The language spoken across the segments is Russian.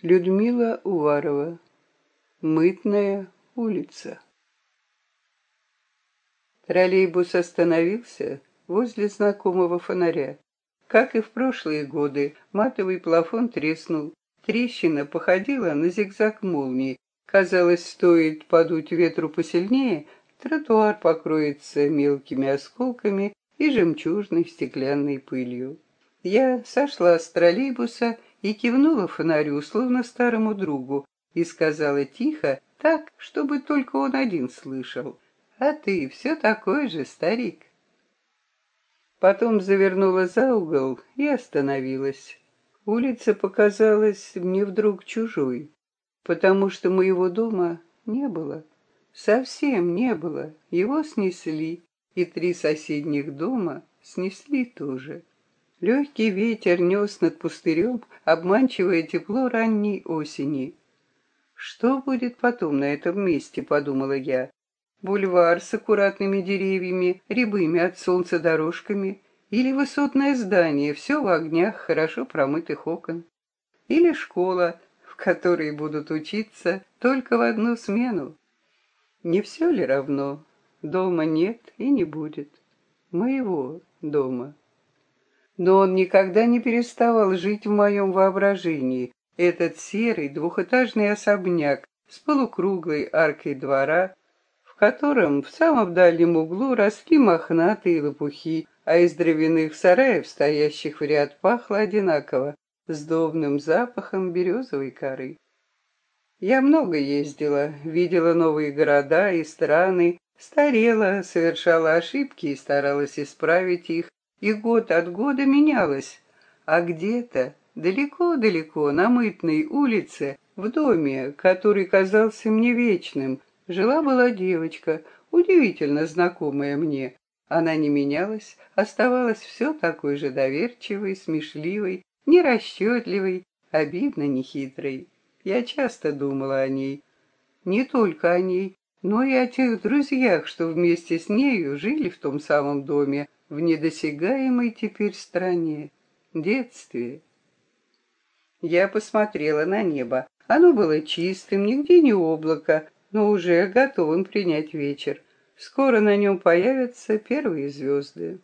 Людмила Уварова. Мытная улица. Троллейбус остановился возле знакомого фонаря. Как и в прошлые годы, матовый плафон треснул. Трещина походила на зигзаг молнии. Казалось, стоит подуть ветру посильнее, тротуар покроется мелкими осколками и жемчужной стеклянной пылью. Я сошла с троллейбуса и кивнула фонарю, словно старому другу, и сказала тихо, так, чтобы только он один слышал. «А ты все такой же, старик». Потом завернула за угол и остановилась. Улица показалась мне вдруг чужой, потому что моего дома не было. Совсем не было. Его снесли, и три соседних дома снесли тоже. Легкий ветер нес над пустырем обманчивое тепло ранней осени. «Что будет потом на этом месте?» — подумала я. «Бульвар с аккуратными деревьями, рябыми от солнца дорожками, или высотное здание, все в огнях хорошо промытых окон, или школа, в которой будут учиться только в одну смену. Не все ли равно? Дома нет и не будет. Моего дома» но он никогда не переставал жить в моем воображении. Этот серый двухэтажный особняк с полукруглой аркой двора, в котором в самом дальнем углу росли мохнатые лопухи, а из дровяных сараев, стоящих в ряд, пахло одинаково, с довным запахом березовой коры. Я много ездила, видела новые города и страны, старела, совершала ошибки и старалась исправить их, и год от года менялась, а где-то далеко-далеко на мытной улице, в доме, который казался мне вечным, жила-была девочка, удивительно знакомая мне. Она не менялась, оставалась все такой же доверчивой, смешливой, нерасчетливой, обидно нехитрой. Я часто думала о ней. Не только о ней, но и о тех друзьях, что вместе с нею жили в том самом доме, в недосягаемой теперь стране, детстве. Я посмотрела на небо. Оно было чистым, нигде не облако, но уже готовым принять вечер. Скоро на нем появятся первые звезды.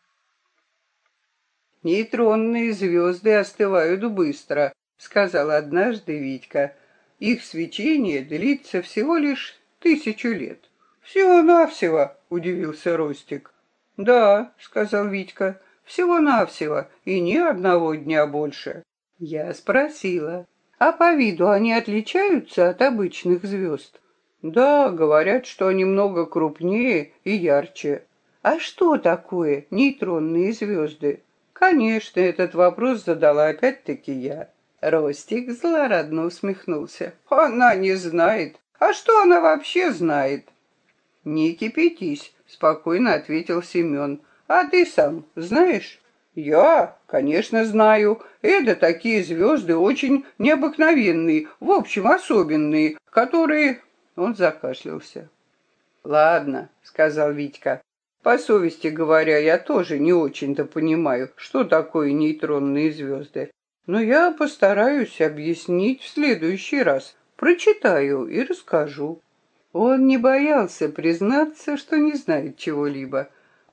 «Нейтронные звезды остывают быстро», — сказал однажды Витька. «Их свечение длится всего лишь тысячу лет». «Всего-навсего», — удивился Ростик. «Да», — сказал Витька, — «всего-навсего, и ни одного дня больше». Я спросила, «А по виду они отличаются от обычных звезд?» «Да, говорят, что они много крупнее и ярче». «А что такое нейтронные звезды?» «Конечно, этот вопрос задала опять-таки я». Ростик злорадно усмехнулся. «Она не знает. А что она вообще знает?» «Не кипятись спокойно ответил Семен. А ты сам знаешь? Я, конечно, знаю. Это такие звезды очень необыкновенные, в общем, особенные, которые... Он закашлялся. Ладно, сказал Витька. По совести говоря, я тоже не очень-то понимаю, что такое нейтронные звезды. Но я постараюсь объяснить в следующий раз. Прочитаю и расскажу. Он не боялся признаться, что не знает чего-либо.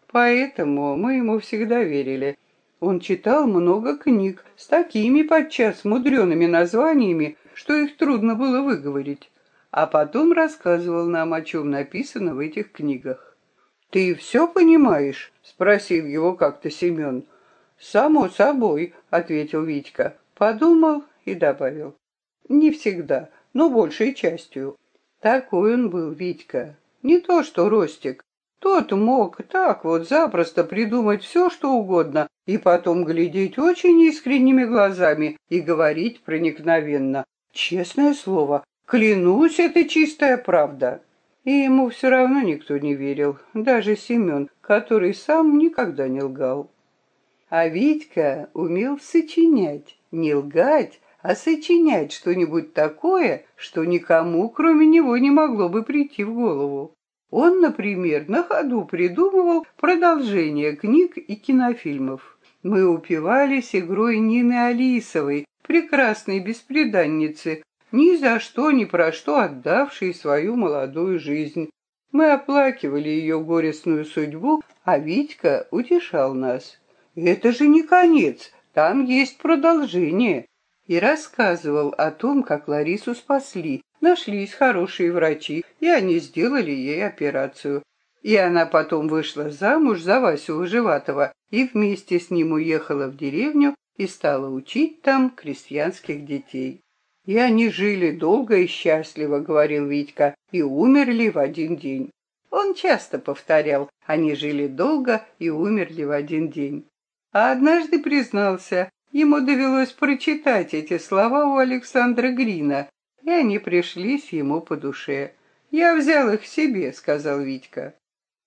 Поэтому мы ему всегда верили. Он читал много книг с такими подчас мудреными названиями, что их трудно было выговорить. А потом рассказывал нам, о чем написано в этих книгах. «Ты все понимаешь?» — спросил его как-то Семен. «Само собой», — ответил Витька. Подумал и добавил. «Не всегда, но большей частью. Такой он был, Витька. Не то что Ростик. Тот мог так вот запросто придумать все, что угодно, и потом глядеть очень искренними глазами и говорить проникновенно. Честное слово, клянусь, это чистая правда. И ему все равно никто не верил, даже Семен, который сам никогда не лгал. А Витька умел сочинять, не лгать, а сочинять что-нибудь такое, что никому, кроме него, не могло бы прийти в голову. Он, например, на ходу придумывал продолжение книг и кинофильмов. Мы упивались игрой Нины Алисовой, прекрасной беспреданницы, ни за что, ни про что отдавший свою молодую жизнь. Мы оплакивали ее горестную судьбу, а Витька утешал нас. «Это же не конец, там есть продолжение». И рассказывал о том, как Ларису спасли. Нашлись хорошие врачи, и они сделали ей операцию. И она потом вышла замуж за Васю Выживатого и вместе с ним уехала в деревню и стала учить там крестьянских детей. И они жили долго и счастливо, говорил Витька, и умерли в один день. Он часто повторял, они жили долго и умерли в один день. А однажды признался, ему довелось прочитать эти слова у Александра Грина, и они пришлись ему по душе. «Я взял их себе», — сказал Витька.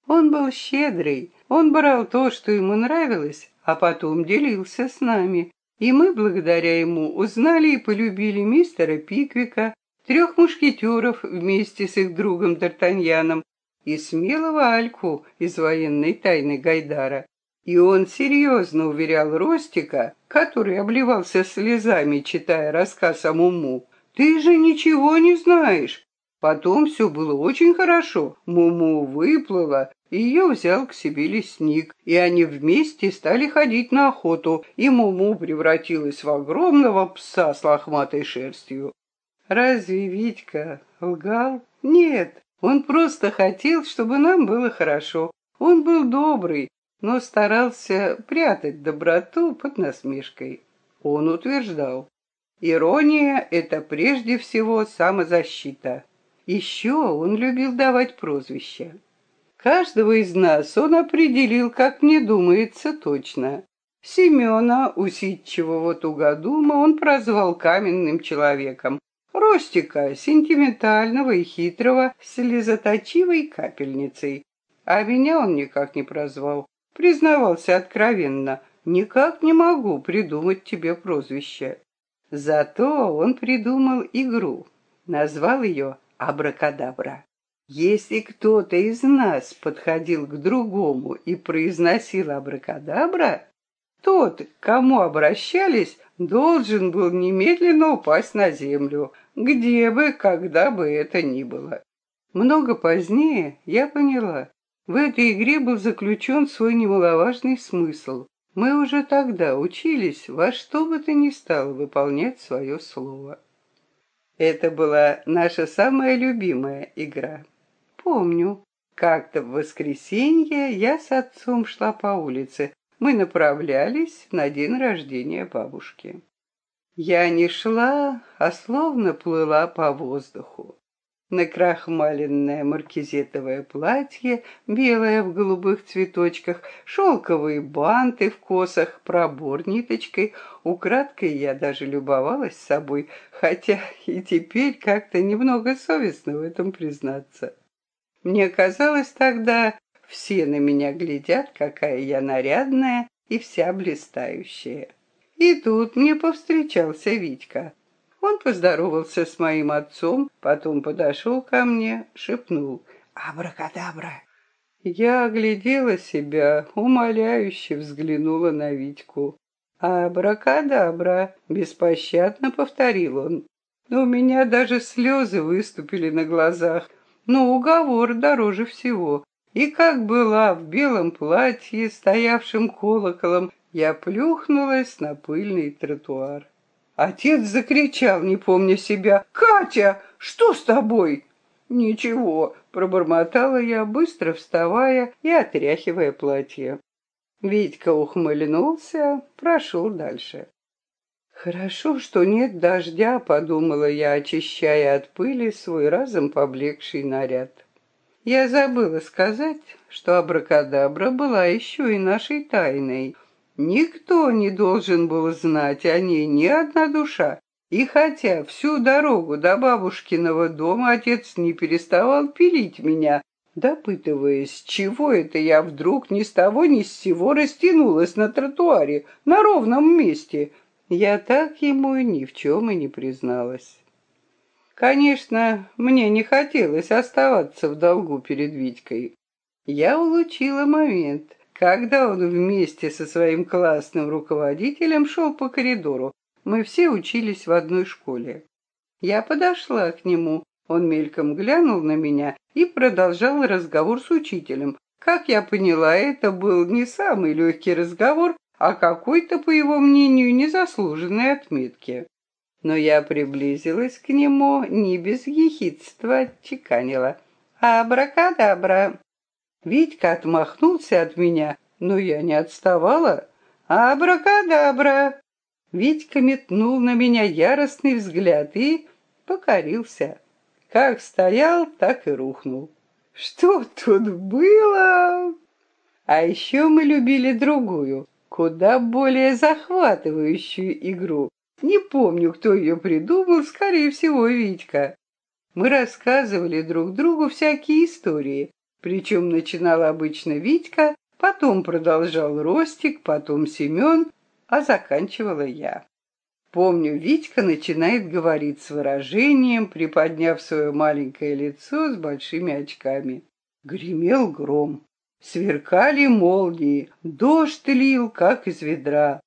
Он был щедрый, он брал то, что ему нравилось, а потом делился с нами. И мы, благодаря ему, узнали и полюбили мистера Пиквика, трех мушкетеров вместе с их другом Д'Артаньяном и смелого Альку из военной тайны Гайдара. И он серьезно уверял Ростика, который обливался слезами, читая рассказ о Муму. «Ты же ничего не знаешь. Потом все было очень хорошо. Муму выплыла, ее взял к себе лесник, и они вместе стали ходить на охоту, и Муму превратилась в огромного пса с лохматой шерстью. Разве Витька лгал? Нет, он просто хотел, чтобы нам было хорошо. Он был добрый, но старался прятать доброту под насмешкой. Он утверждал, ирония — это прежде всего самозащита. Еще он любил давать прозвища. Каждого из нас он определил, как мне думается, точно. Семена, усидчивого тугодума, он прозвал каменным человеком. Ростика, сентиментального и хитрого, слезоточивой капельницей. А меня он никак не прозвал. Признавался откровенно. Никак не могу придумать тебе прозвище. Зато он придумал игру. Назвал ее абракадабра. Если кто-то из нас подходил к другому и произносил абракадабра, тот, к кому обращались, должен был немедленно упасть на землю, где бы, когда бы это ни было. Много позднее я поняла, в этой игре был заключен свой немаловажный смысл. Мы уже тогда учились во что бы то ни стало выполнять свое слово. Это была наша самая любимая игра. Помню, как-то в воскресенье я с отцом шла по улице. Мы направлялись на день рождения бабушки. Я не шла, а словно плыла по воздуху накрахмаленное маркизетовое платье, белое в голубых цветочках, шелковые банты в косах, пробор ниточкой. Украдкой я даже любовалась собой, хотя и теперь как-то немного совестно в этом признаться. Мне казалось тогда, все на меня глядят, какая я нарядная и вся блистающая. И тут мне повстречался Витька. Он поздоровался с моим отцом, потом подошел ко мне, шепнул «Абракадабра!». Я оглядела себя, умоляюще взглянула на Витьку. «Абракадабра!» — беспощадно повторил он. У меня даже слезы выступили на глазах, но уговор дороже всего. И как была в белом платье, стоявшим колоколом, я плюхнулась на пыльный тротуар. Отец закричал, не помня себя. «Катя, что с тобой?» «Ничего», — пробормотала я, быстро вставая и отряхивая платье. Витька ухмыльнулся, прошел дальше. «Хорошо, что нет дождя», — подумала я, очищая от пыли свой разом поблекший наряд. Я забыла сказать, что абракадабра была еще и нашей тайной — Никто не должен был знать о ней, ни одна душа. И хотя всю дорогу до бабушкиного дома отец не переставал пилить меня, допытываясь, чего это я вдруг ни с того ни с сего растянулась на тротуаре, на ровном месте, я так ему ни в чем и не призналась. Конечно, мне не хотелось оставаться в долгу перед Витькой. Я улучила момент — когда он вместе со своим классным руководителем шел по коридору. Мы все учились в одной школе. Я подошла к нему. Он мельком глянул на меня и продолжал разговор с учителем. Как я поняла, это был не самый легкий разговор, а какой-то, по его мнению, незаслуженной отметки. Но я приблизилась к нему, не без ехидства отчеканила. «Абракадабра!» Витька отмахнулся от меня, но я не отставала. «Абракадабра!» Витька метнул на меня яростный взгляд и покорился. Как стоял, так и рухнул. Что тут было? А еще мы любили другую, куда более захватывающую игру. Не помню, кто ее придумал, скорее всего, Витька. Мы рассказывали друг другу всякие истории, причем начинал обычно Витька, потом продолжал Ростик, потом Семен, а заканчивала я. Помню, Витька начинает говорить с выражением, приподняв свое маленькое лицо с большими очками. Гремел гром, сверкали молнии, дождь лил, как из ведра.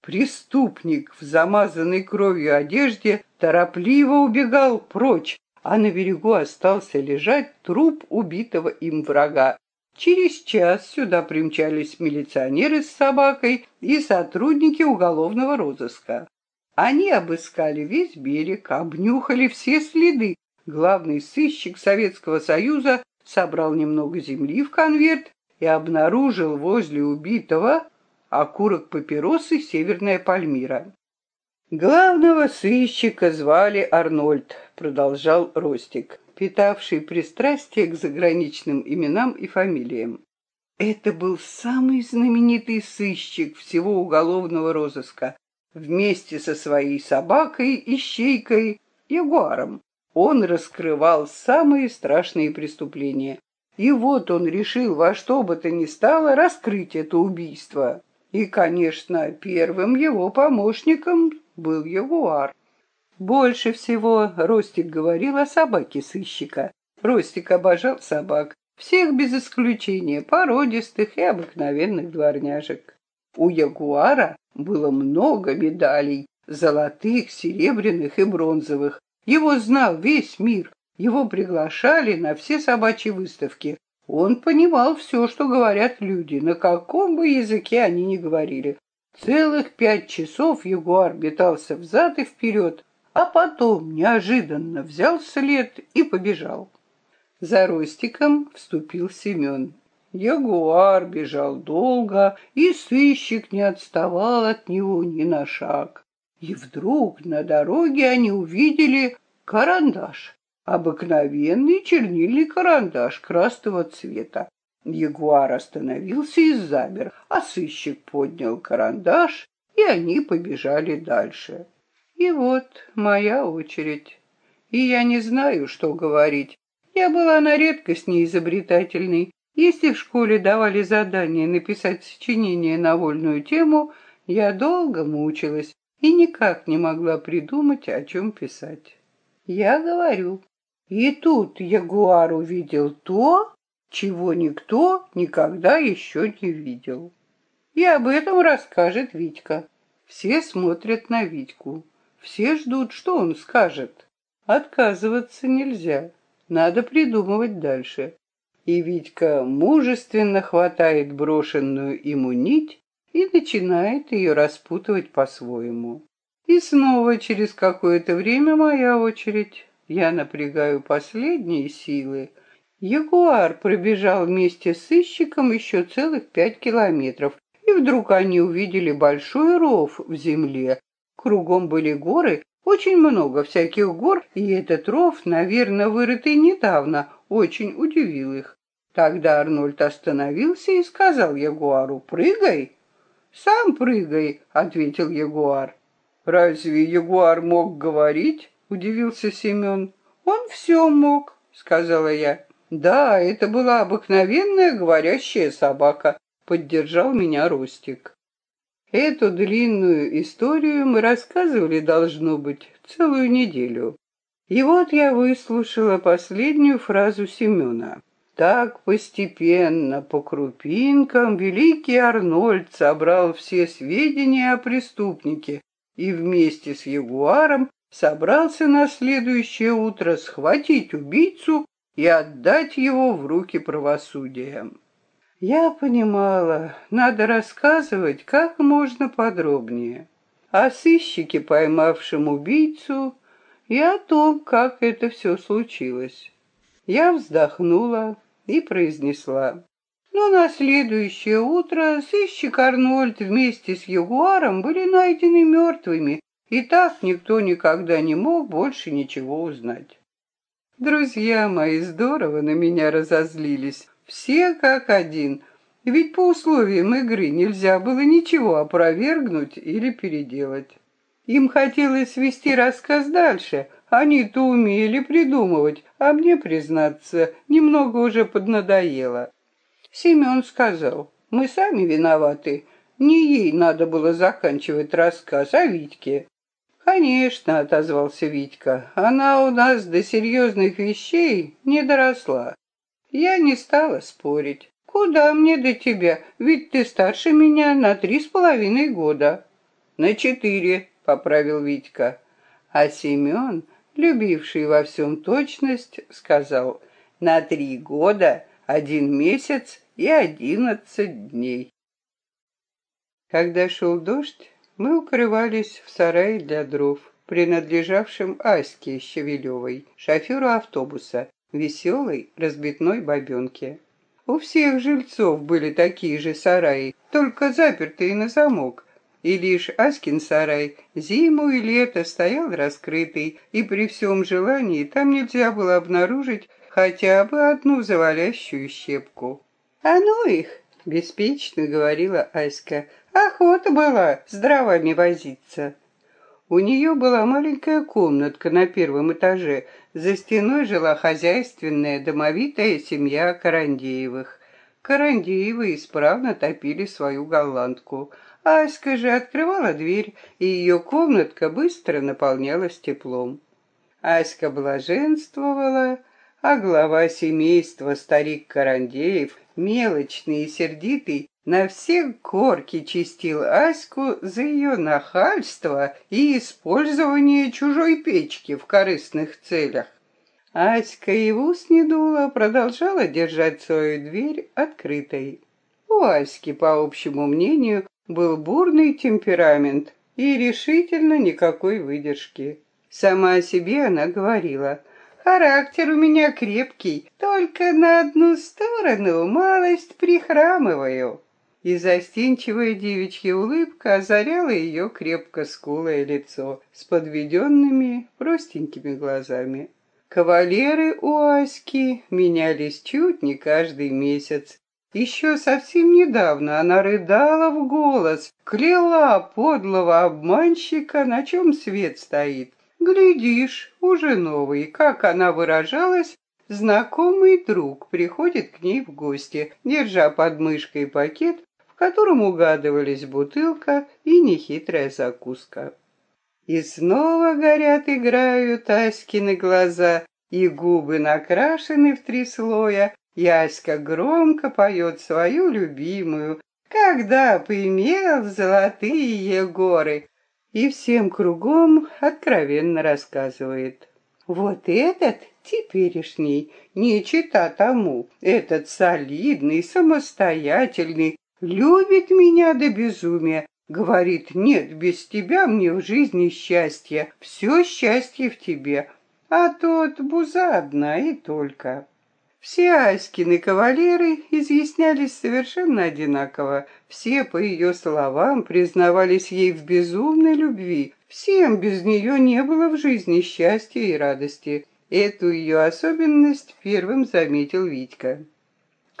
Преступник в замазанной кровью одежде торопливо убегал прочь, а на берегу остался лежать труп убитого им врага. Через час сюда примчались милиционеры с собакой и сотрудники уголовного розыска. Они обыскали весь берег, обнюхали все следы. Главный сыщик Советского Союза собрал немного земли в конверт и обнаружил возле убитого окурок папиросы «Северная Пальмира». Главного сыщика звали Арнольд, продолжал Ростик питавший пристрастие к заграничным именам и фамилиям. Это был самый знаменитый сыщик всего уголовного розыска, вместе со своей собакой, ищейкой, ягуаром. Он раскрывал самые страшные преступления. И вот он решил во что бы то ни стало раскрыть это убийство. И, конечно, первым его помощником был ягуар. Больше всего Ростик говорил о собаке сыщика. Ростик обожал собак, всех без исключения, породистых и обыкновенных дворняжек. У ягуара было много медалей, золотых, серебряных и бронзовых. Его знал весь мир, его приглашали на все собачьи выставки. Он понимал все, что говорят люди, на каком бы языке они ни говорили. Целых пять часов ягуар метался взад и вперед, а потом неожиданно взял след и побежал. За Ростиком вступил Семен. Ягуар бежал долго, и сыщик не отставал от него ни на шаг. И вдруг на дороге они увидели карандаш, обыкновенный чернильный карандаш красного цвета. Ягуар остановился и замер, а сыщик поднял карандаш, и они побежали дальше. И вот моя очередь. И я не знаю, что говорить. Я была на редкость неизобретательной. Если в школе давали задание написать сочинение на вольную тему, я долго мучилась и никак не могла придумать, о чем писать. Я говорю. И тут Ягуар увидел то, чего никто никогда еще не видел. И об этом расскажет Витька. Все смотрят на Витьку. Все ждут, что он скажет. Отказываться нельзя. Надо придумывать дальше. И Витька мужественно хватает брошенную ему нить и начинает ее распутывать по-своему. И снова через какое-то время моя очередь. Я напрягаю последние силы. Ягуар пробежал вместе с сыщиком еще целых пять километров, и вдруг они увидели большой ров в земле, Кругом были горы, очень много всяких гор, и этот ров, наверное, вырытый недавно, очень удивил их. Тогда Арнольд остановился и сказал Ягуару «Прыгай». «Сам прыгай», — ответил Ягуар. «Разве Ягуар мог говорить?» — удивился Семен. «Он все мог», — сказала я. «Да, это была обыкновенная говорящая собака», — поддержал меня Ростик. Эту длинную историю мы рассказывали, должно быть, целую неделю. И вот я выслушала последнюю фразу Семена. Так постепенно, по крупинкам, великий Арнольд собрал все сведения о преступнике и вместе с Ягуаром собрался на следующее утро схватить убийцу и отдать его в руки правосудия. Я понимала, надо рассказывать как можно подробнее о сыщике, поймавшем убийцу, и о том, как это все случилось. Я вздохнула и произнесла. Но на следующее утро сыщик Арнольд вместе с Ягуаром были найдены мертвыми, и так никто никогда не мог больше ничего узнать. Друзья мои здорово на меня разозлились, все как один, ведь по условиям игры нельзя было ничего опровергнуть или переделать. Им хотелось свести рассказ дальше, они-то умели придумывать, а мне, признаться, немного уже поднадоело. Семен сказал, мы сами виноваты. Не ей надо было заканчивать рассказ, а Витьке. «Конечно», — отозвался Витька, — «она у нас до серьезных вещей не доросла». Я не стала спорить. «Куда мне до тебя? Ведь ты старше меня на три с половиной года». «На четыре», — поправил Витька. А Семен, любивший во всем точность, сказал, «На три года, один месяц и одиннадцать дней». Когда шел дождь, мы укрывались в сарае для дров, принадлежавшем Аське Щавелевой, шоферу автобуса, веселой разбитной бабенке. У всех жильцов были такие же сараи, только запертые на замок, и лишь Аськин сарай зиму и лето стоял раскрытый, и при всем желании там нельзя было обнаружить хотя бы одну завалящую щепку. «А ну их!» — беспечно говорила Аська. «Охота была с дровами возиться». У нее была маленькая комнатка на первом этаже. За стеной жила хозяйственная домовитая семья Карандеевых. Карандеевы исправно топили свою голландку. Аська же открывала дверь, и ее комнатка быстро наполнялась теплом. Аська блаженствовала, а глава семейства, старик Карандеев, мелочный и сердитый, на все корки чистил Аську за ее нахальство и использование чужой печки в корыстных целях. Аська и в ус не дула, продолжала держать свою дверь открытой. У Аськи, по общему мнению, был бурный темперамент и решительно никакой выдержки. Сама о себе она говорила, «Характер у меня крепкий, только на одну сторону малость прихрамываю». И застенчивая девичья улыбка озаряла ее крепко скулое лицо с подведенными простенькими глазами. Кавалеры у Аськи менялись чуть не каждый месяц. Еще совсем недавно она рыдала в голос, кляла подлого обманщика, на чем свет стоит. Глядишь, уже новый, как она выражалась, знакомый друг приходит к ней в гости, держа под мышкой пакет, в котором угадывались бутылка и нехитрая закуска. И снова горят, играют Аськины глаза, и губы накрашены в три слоя, Яська громко поет свою любимую, когда поимел золотые горы, и всем кругом откровенно рассказывает. Вот этот теперешний, не чита тому, этот солидный, самостоятельный, любит меня до безумия, говорит, нет, без тебя мне в жизни счастье, все счастье в тебе, а тот буза одна и только. Все Аськины кавалеры изъяснялись совершенно одинаково. Все, по ее словам, признавались ей в безумной любви. Всем без нее не было в жизни счастья и радости. Эту ее особенность первым заметил Витька.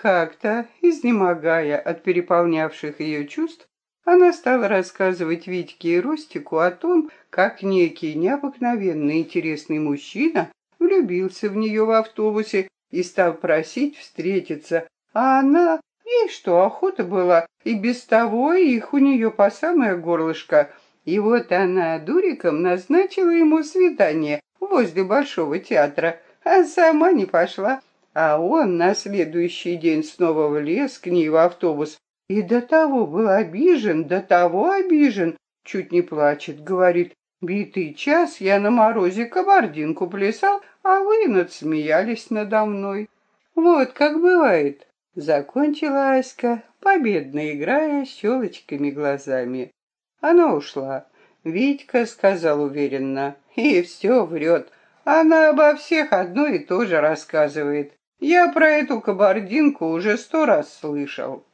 Как-то, изнемогая от переполнявших ее чувств, она стала рассказывать Витьке и Ростику о том, как некий необыкновенно интересный мужчина влюбился в нее в автобусе и стал просить встретиться, а она, ей что, охота была, и без того их у нее по самое горлышко. И вот она дуриком назначила ему свидание возле Большого театра, а сама не пошла. А он на следующий день снова влез к ней в автобус и до того был обижен, до того обижен, чуть не плачет, говорит, Битый час я на морозе кабардинку плясал, а вы надсмеялись надо мной. Вот как бывает, закончила Аська, победно играя щелочками глазами. Она ушла. Витька сказал уверенно, и все врет. Она обо всех одно и то же рассказывает. Я про эту кабардинку уже сто раз слышал.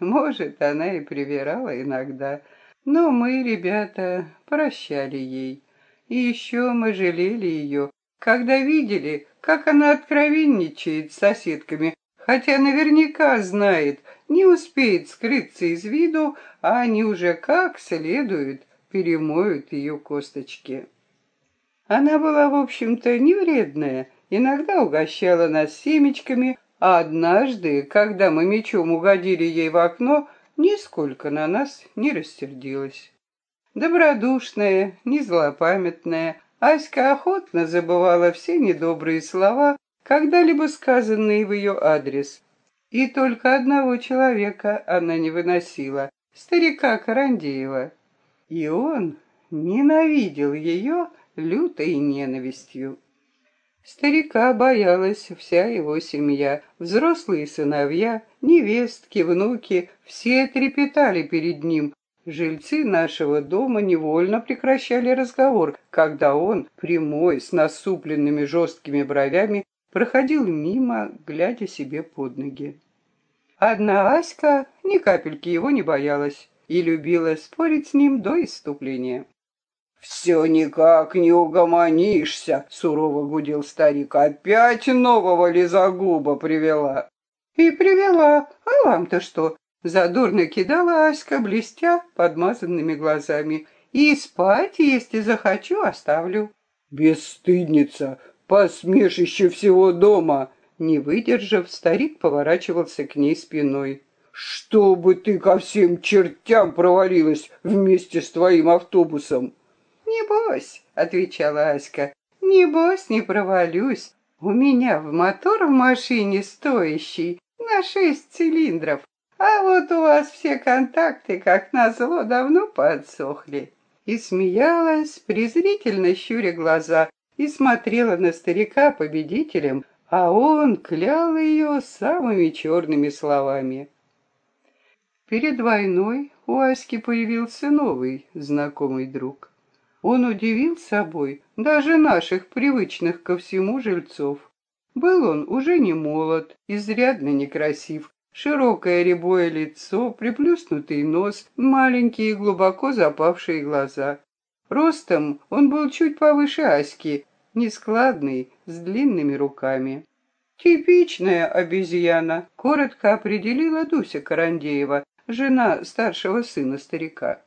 Может, она и привирала иногда, но мы, ребята, прощали ей. И еще мы жалели ее, когда видели, как она откровенничает с соседками, хотя наверняка знает, не успеет скрыться из виду, а они уже как следует перемоют ее косточки. Она была, в общем-то, не вредная, иногда угощала нас семечками, а однажды, когда мы мечом угодили ей в окно, нисколько на нас не рассердилась. Добродушная, не злопамятная, Аська охотно забывала все недобрые слова, когда-либо сказанные в ее адрес. И только одного человека она не выносила — старика Карандеева. И он ненавидел ее лютой ненавистью. Старика боялась вся его семья, взрослые сыновья, невестки, внуки, все трепетали перед ним. Жильцы нашего дома невольно прекращали разговор, когда он, прямой, с насупленными жесткими бровями, проходил мимо, глядя себе под ноги. Одна Аська ни капельки его не боялась и любила спорить с ним до иступления. «Все никак не угомонишься», — сурово гудел старик. «Опять нового лизогуба привела». «И привела. А вам-то что?» Задорно кидала Аська, блестя подмазанными глазами. «И спать, если захочу, оставлю». «Бесстыдница! Посмешь еще всего дома!» Не выдержав, старик поворачивался к ней спиной. «Чтобы ты ко всем чертям провалилась вместе с твоим автобусом!» «Небось», — отвечала Аська, — «небось не провалюсь. У меня в мотор в машине стоящий на шесть цилиндров, а вот у вас все контакты, как назло, давно подсохли». И смеялась, презрительно щуря глаза, и смотрела на старика победителем, а он клял ее самыми черными словами. Перед войной у Аськи появился новый знакомый друг. Он удивил собой даже наших привычных ко всему жильцов. Был он уже не молод, изрядно некрасив, широкое рябое лицо, приплюснутый нос, маленькие глубоко запавшие глаза. Ростом он был чуть повыше Аськи, нескладный, с длинными руками. «Типичная обезьяна», — коротко определила Дуся Карандеева, жена старшего сына старика.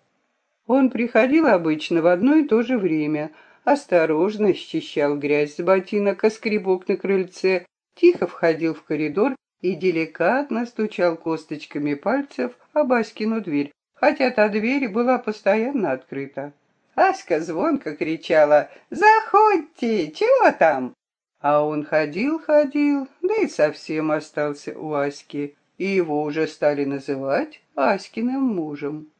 Он приходил обычно в одно и то же время, осторожно счищал грязь с ботинок, а скребок на крыльце, тихо входил в коридор и деликатно стучал косточками пальцев об Аськину дверь, хотя та дверь была постоянно открыта. Аська звонко кричала «Заходьте! Чего там?» А он ходил-ходил, да и совсем остался у Аськи, и его уже стали называть Аськиным мужем.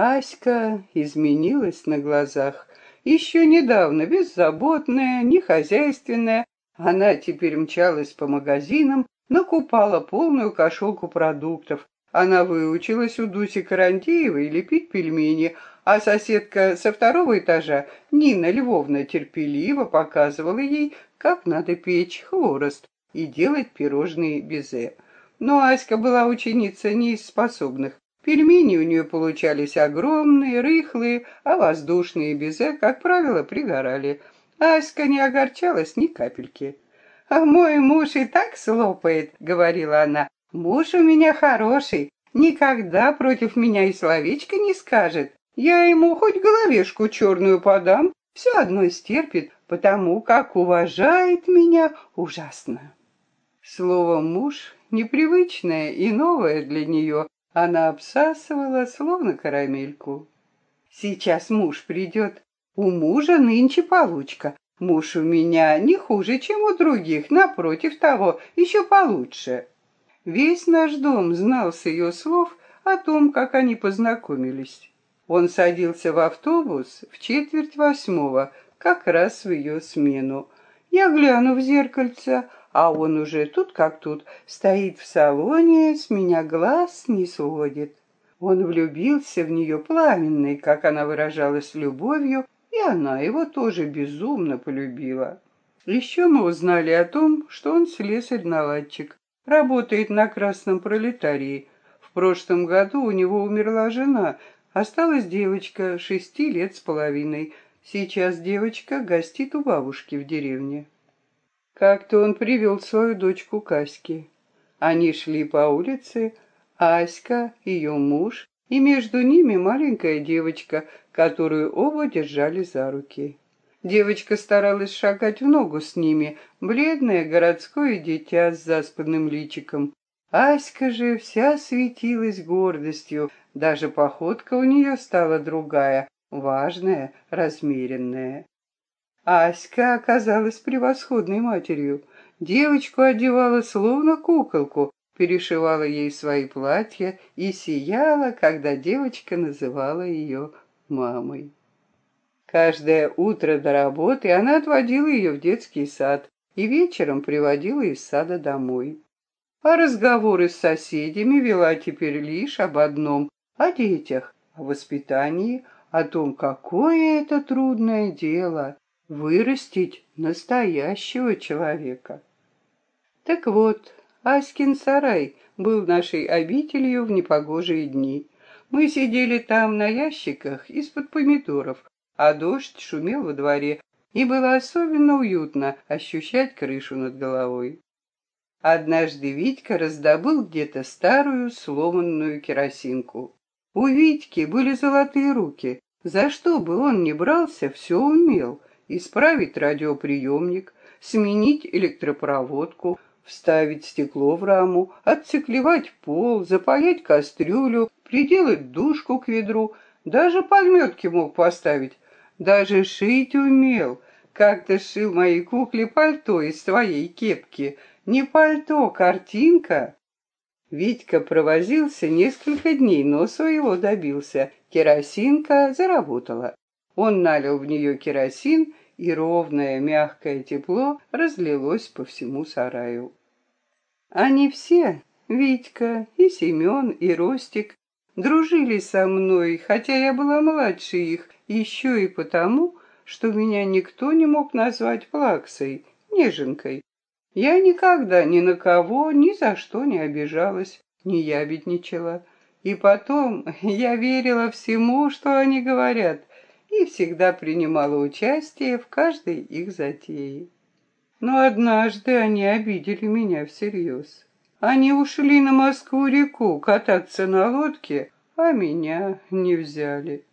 Аська изменилась на глазах. Еще недавно беззаботная, нехозяйственная, она теперь мчалась по магазинам, накупала полную кошелку продуктов. Она выучилась у Дуси Карандеевой лепить пельмени, а соседка со второго этажа, Нина Львовна, терпеливо показывала ей, как надо печь хворост и делать пирожные безе. Но Аська была ученица не из способных. Пельмени у нее получались огромные, рыхлые, а воздушные безе, как правило, пригорали. Аська не огорчалась ни капельки. «А мой муж и так слопает», — говорила она. «Муж у меня хороший, никогда против меня и словечко не скажет. Я ему хоть головешку черную подам, все одно стерпит, потому как уважает меня ужасно». Слово «муж» непривычное и новое для нее, она обсасывала, словно карамельку. Сейчас муж придет. У мужа нынче получка. Муж у меня не хуже, чем у других, напротив того, еще получше. Весь наш дом знал с ее слов о том, как они познакомились. Он садился в автобус в четверть восьмого, как раз в ее смену. Я гляну в зеркальце, а он уже тут как тут, стоит в салоне, с меня глаз не сводит. Он влюбился в нее пламенной, как она выражалась, любовью, и она его тоже безумно полюбила. Еще мы узнали о том, что он слесарь-наладчик, работает на Красном Пролетарии. В прошлом году у него умерла жена, осталась девочка шести лет с половиной. Сейчас девочка гостит у бабушки в деревне. Как-то он привел свою дочку к Аське. Они шли по улице, Аська, ее муж, и между ними маленькая девочка, которую оба держали за руки. Девочка старалась шагать в ногу с ними, бледное городское дитя с заспанным личиком. Аська же вся светилась гордостью, даже походка у нее стала другая, важная, размеренная. Аська оказалась превосходной матерью. Девочку одевала словно куколку, перешивала ей свои платья и сияла, когда девочка называла ее мамой. Каждое утро до работы она отводила ее в детский сад и вечером приводила из сада домой. А разговоры с соседями вела теперь лишь об одном — о детях, о воспитании, о том, какое это трудное дело вырастить настоящего человека. Так вот, Аськин сарай был нашей обителью в непогожие дни. Мы сидели там на ящиках из-под помидоров, а дождь шумел во дворе, и было особенно уютно ощущать крышу над головой. Однажды Витька раздобыл где-то старую сломанную керосинку. У Витьки были золотые руки. За что бы он ни брался, все умел — исправить радиоприемник, сменить электропроводку, вставить стекло в раму, отциклевать пол, запаять кастрюлю, приделать душку к ведру, даже подметки мог поставить, даже шить умел. Как-то шил моей кукле пальто из своей кепки. Не пальто, картинка. Витька провозился несколько дней, но своего добился. Керосинка заработала. Он налил в нее керосин, и ровное мягкое тепло разлилось по всему сараю. Они все, Витька и Семен и Ростик, дружили со мной, хотя я была младше их, еще и потому, что меня никто не мог назвать плаксой, неженкой. Я никогда ни на кого, ни за что не обижалась, не ябедничала. И потом я верила всему, что они говорят, и всегда принимала участие в каждой их затее. Но однажды они обидели меня всерьез. Они ушли на Москву-реку кататься на лодке, а меня не взяли.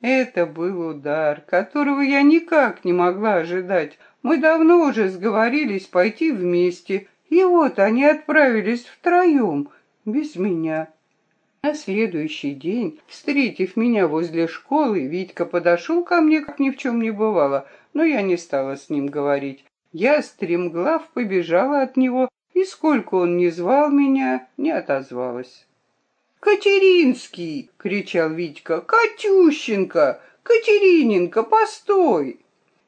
Это был удар, которого я никак не могла ожидать. Мы давно уже сговорились пойти вместе, и вот они отправились втроем, без меня. На следующий день, встретив меня возле школы, Витька подошел ко мне, как ни в чем не бывало, но я не стала с ним говорить. Я, стремглав, побежала от него, и сколько он ни звал меня, не отозвалась. «Катеринский!» — кричал Витька. «Катющенко! Катериненко, постой!»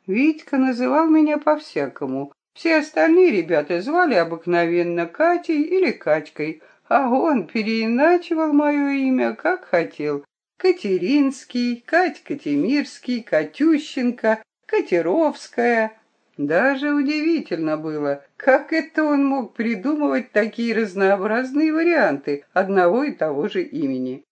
Витька называл меня по-всякому. Все остальные ребята звали обыкновенно Катей или Катькой — а он переиначивал мое имя, как хотел. Катеринский, Кать Катемирский, Катющенко, Катеровская. Даже удивительно было, как это он мог придумывать такие разнообразные варианты одного и того же имени.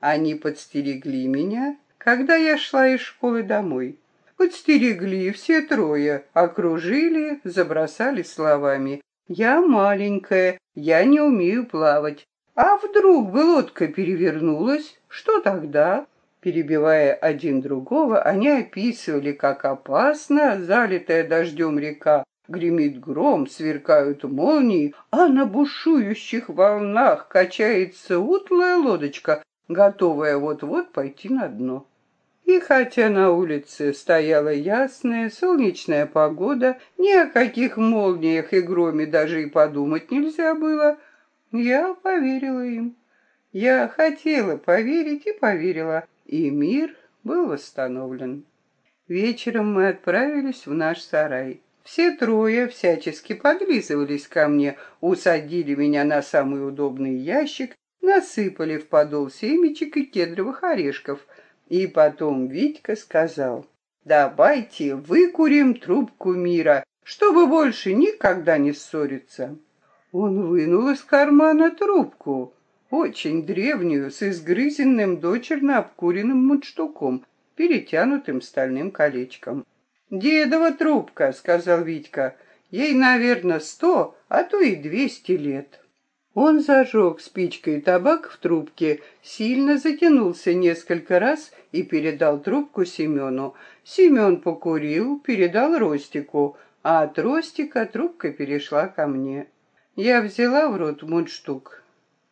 Они подстерегли меня, когда я шла из школы домой. Подстерегли все трое, окружили, забросали словами. Я маленькая, я не умею плавать. А вдруг бы лодка перевернулась, что тогда? Перебивая один другого, они описывали, как опасно залитая дождем река. Гремит гром, сверкают молнии, а на бушующих волнах качается утлая лодочка, готовая вот-вот пойти на дно. И хотя на улице стояла ясная солнечная погода, ни о каких молниях и громе даже и подумать нельзя было, я поверила им. Я хотела поверить и поверила. и мир был восстановлен. Вечером мы отправились в наш сарай. Все трое всячески подлизывались ко мне, усадили меня на самый удобный ящик, насыпали в подол семечек и кедровых орешков. И потом Витька сказал, «Давайте выкурим трубку мира, чтобы больше никогда не ссориться». Он вынул из кармана трубку, очень древнюю, с изгрызенным дочерно обкуренным мундштуком, перетянутым стальным колечком. «Дедова трубка», — сказал Витька, — «ей, наверное, сто, а то и двести лет». Он зажег спичкой табак в трубке, сильно затянулся несколько раз и передал трубку Семену. Семен покурил, передал Ростику, а от Ростика трубка перешла ко мне. Я взяла в рот мундштук,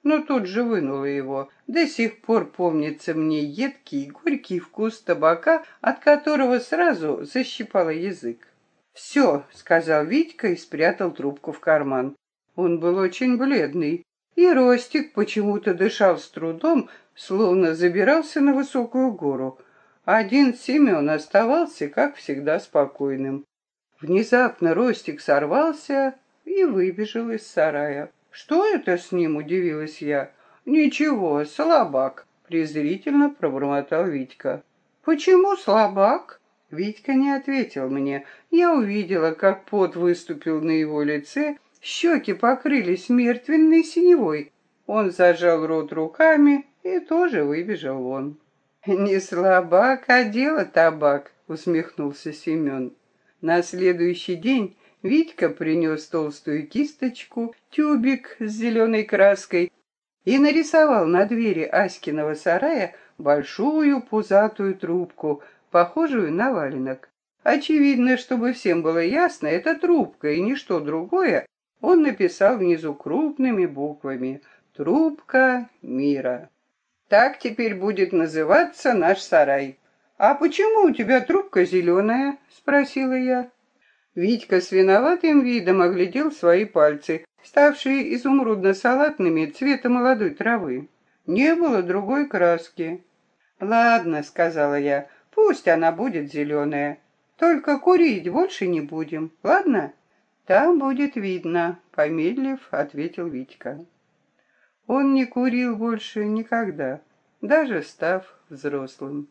но тут же вынула его. До сих пор помнится мне едкий, горький вкус табака, от которого сразу защипала язык. «Все», — сказал Витька и спрятал трубку в карман. Он был очень бледный, и Ростик почему-то дышал с трудом, словно забирался на высокую гору. Один Семен оставался, как всегда, спокойным. Внезапно Ростик сорвался и выбежал из сарая. «Что это с ним?» — удивилась я. «Ничего, слабак», — презрительно пробормотал Витька. «Почему слабак?» Витька не ответил мне. Я увидела, как пот выступил на его лице, щеки покрылись мертвенной синевой. Он зажал рот руками и тоже выбежал вон. «Не слабак, а дело табак», — усмехнулся Семен. На следующий день Витька принес толстую кисточку, тюбик с зеленой краской и нарисовал на двери Аськиного сарая большую пузатую трубку, похожую на валенок. Очевидно, чтобы всем было ясно, это трубка и ничто другое, он написал внизу крупными буквами «Трубка мира». Так теперь будет называться наш сарай. «А почему у тебя трубка зеленая?» — спросила я. Витька с виноватым видом оглядел свои пальцы, ставшие изумрудно-салатными цвета молодой травы. Не было другой краски. «Ладно», — сказала я, — «пусть она будет зеленая. Только курить больше не будем, ладно?» «Там будет видно», — помедлив, ответил Витька. Он не курил больше никогда, даже став взрослым.